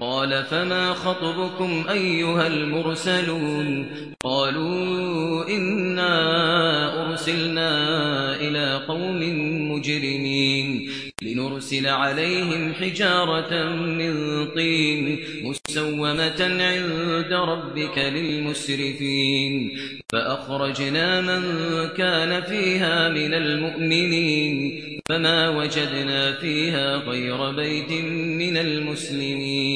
قال فما خطبكم أيها المرسلون قالوا إنا أرسلنا إلى قوم مجرمين لنرسل عليهم حجارة من طين مسومة عند ربك للمسرفين فأخرجنا من كان فيها من المؤمنين فما وجدنا فيها غير بيت من المسلمين